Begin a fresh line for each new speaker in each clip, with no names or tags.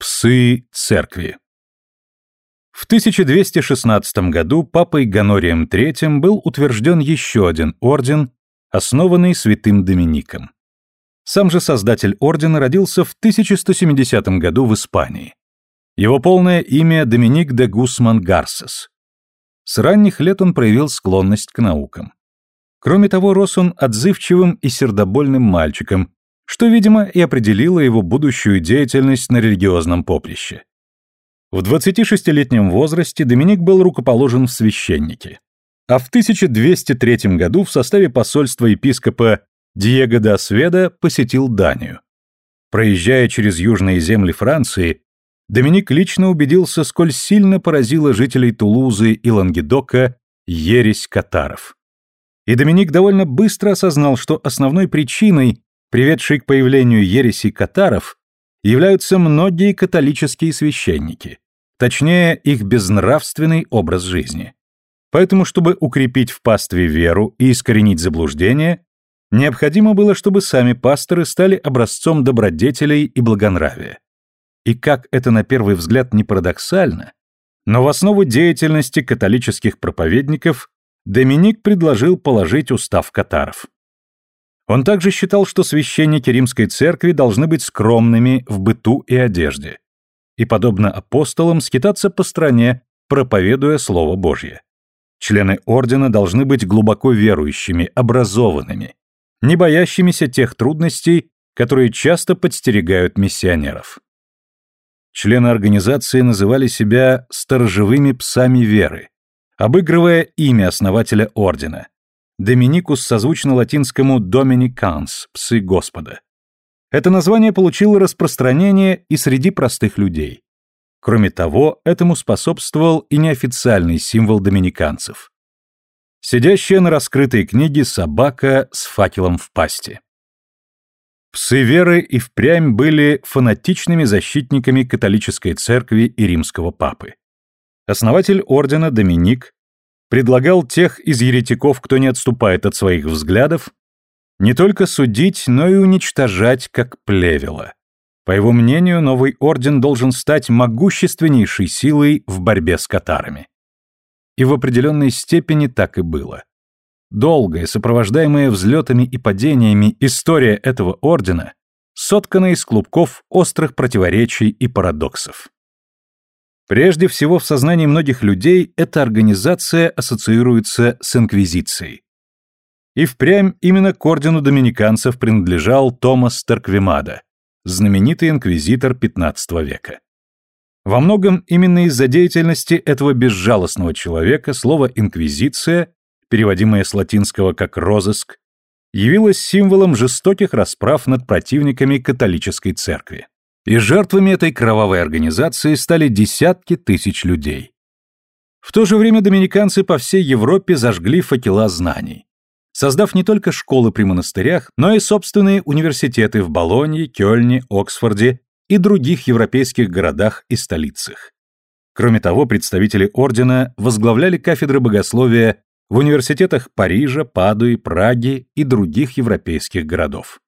Псы церкви. В 1216 году папой Гонорием III был утвержден еще один орден, основанный святым Домиником. Сам же создатель ордена родился в 1170 году в Испании. Его полное имя Доминик де Гусман Гарсес. С ранних лет он проявил склонность к наукам. Кроме того, рос он отзывчивым и сердобольным мальчиком, что, видимо, и определило его будущую деятельность на религиозном поприще. В 26-летнем возрасте Доминик был рукоположен в священники, а в 1203 году в составе посольства епископа Диего де Осведа посетил Данию. Проезжая через южные земли Франции, Доминик лично убедился, сколь сильно поразила жителей Тулузы и Лангедока ересь катаров. И Доминик довольно быстро осознал, что основной причиной приведшей к появлению ереси катаров, являются многие католические священники, точнее, их безнравственный образ жизни. Поэтому, чтобы укрепить в пастве веру и искоренить заблуждение, необходимо было, чтобы сами пасторы стали образцом добродетелей и благонравия. И как это на первый взгляд не парадоксально, но в основу деятельности католических проповедников Доминик предложил положить устав катаров. Он также считал, что священники римской церкви должны быть скромными в быту и одежде, и, подобно апостолам, скитаться по стране, проповедуя Слово Божье. Члены ордена должны быть глубоко верующими, образованными, не боящимися тех трудностей, которые часто подстерегают миссионеров. Члены организации называли себя «сторожевыми псами веры», обыгрывая имя основателя ордена, Доминикус созвучно латинскому Dominicans – «псы Господа». Это название получило распространение и среди простых людей. Кроме того, этому способствовал и неофициальный символ доминиканцев. Сидящая на раскрытой книге собака с факелом в пасти. Псы веры и впрямь были фанатичными защитниками католической церкви и римского папы. Основатель ордена Доминик предлагал тех из еретиков, кто не отступает от своих взглядов, не только судить, но и уничтожать, как плевело. По его мнению, новый орден должен стать могущественнейшей силой в борьбе с катарами. И в определенной степени так и было. Долгая, сопровождаемая взлетами и падениями история этого ордена соткана из клубков острых противоречий и парадоксов. Прежде всего, в сознании многих людей эта организация ассоциируется с инквизицией. И впрямь именно к ордену доминиканцев принадлежал Томас Тарквемада, знаменитый инквизитор XV века. Во многом именно из-за деятельности этого безжалостного человека слово «инквизиция», переводимое с латинского как «розыск», явилось символом жестоких расправ над противниками католической церкви. И жертвами этой кровавой организации стали десятки тысяч людей. В то же время доминиканцы по всей Европе зажгли факела знаний, создав не только школы при монастырях, но и собственные университеты в Болонье, Кёльне, Оксфорде и других европейских городах и столицах. Кроме того, представители ордена возглавляли кафедры богословия в университетах Парижа, Падуи, Праги и других европейских городов.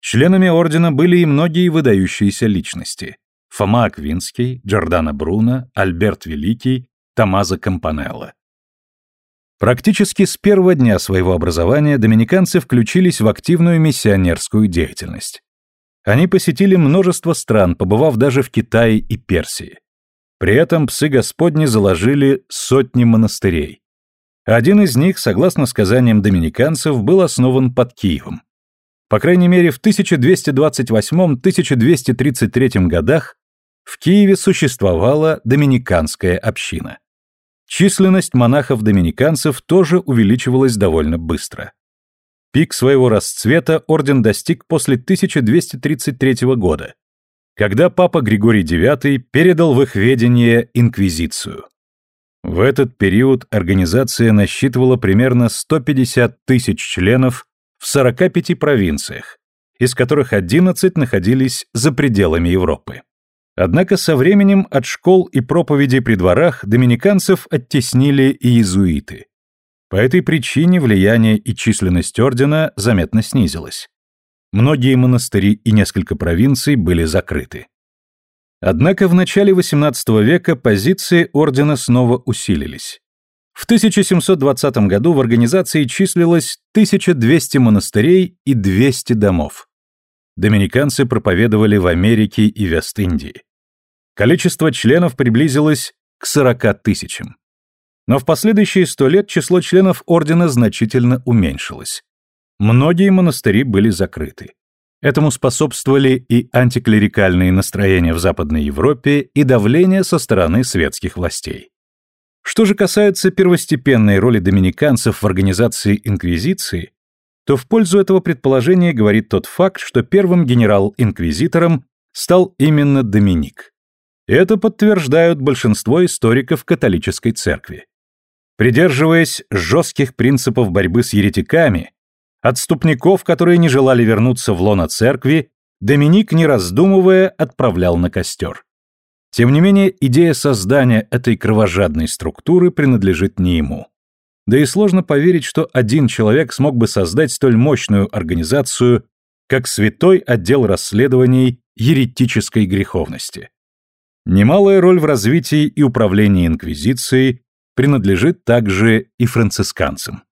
Членами ордена были и многие выдающиеся личности. Фома Аквинский, Джордано Бруно, Альберт Великий, Томазо Кампанелло. Практически с первого дня своего образования доминиканцы включились в активную миссионерскую деятельность. Они посетили множество стран, побывав даже в Китае и Персии. При этом псы Господни заложили сотни монастырей. Один из них, согласно сказаниям доминиканцев, был основан под Киевом. По крайней мере, в 1228-1233 годах в Киеве существовала доминиканская община. Численность монахов-доминиканцев тоже увеличивалась довольно быстро. Пик своего расцвета орден достиг после 1233 года, когда папа Григорий IX передал в их ведение инквизицию. В этот период организация насчитывала примерно 150 тысяч членов в 45 провинциях, из которых 11 находились за пределами Европы. Однако со временем от школ и проповедей при дворах доминиканцев оттеснили и иезуиты. По этой причине влияние и численность ордена заметно снизилось. Многие монастыри и несколько провинций были закрыты. Однако в начале XVIII века позиции ордена снова усилились. В 1720 году в организации числилось 1200 монастырей и 200 домов. Доминиканцы проповедовали в Америке и Вест-Индии. Количество членов приблизилось к 40 тысячам. Но в последующие сто лет число членов ордена значительно уменьшилось. Многие монастыри были закрыты. Этому способствовали и антиклерикальные настроения в Западной Европе, и давление со стороны светских властей. Что же касается первостепенной роли доминиканцев в организации инквизиции, то в пользу этого предположения говорит тот факт, что первым генерал-инквизитором стал именно Доминик. Это подтверждают большинство историков католической церкви. Придерживаясь жестких принципов борьбы с еретиками, Отступников, которые не желали вернуться в лоно церкви, Доминик, не раздумывая, отправлял на костер. Тем не менее, идея создания этой кровожадной структуры принадлежит не ему. Да и сложно поверить, что один человек смог бы создать столь мощную организацию, как Святой отдел расследований еретической греховности. Немалая роль в развитии и управлении инквизицией принадлежит также и францисканцам.